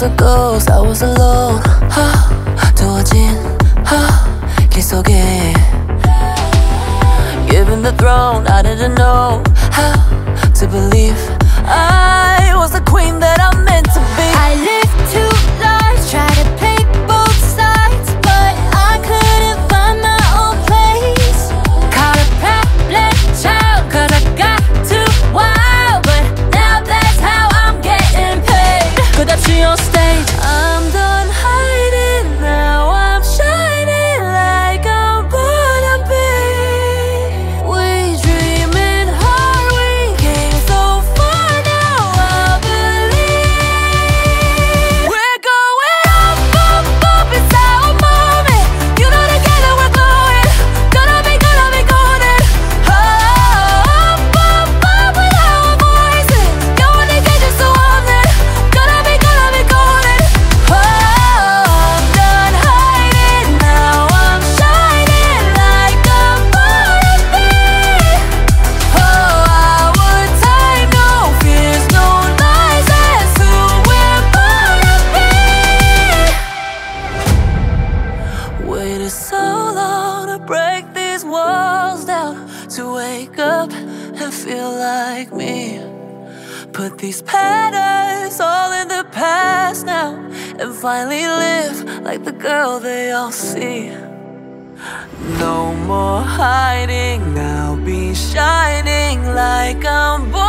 was a ghost, I was alone. 두어진 길 속에 Given the throne, I didn't know how to believe. I walls down to wake up and feel like me. Put these patterns all in the past now and finally live like the girl they all see. No more hiding, now be shining like I'm born.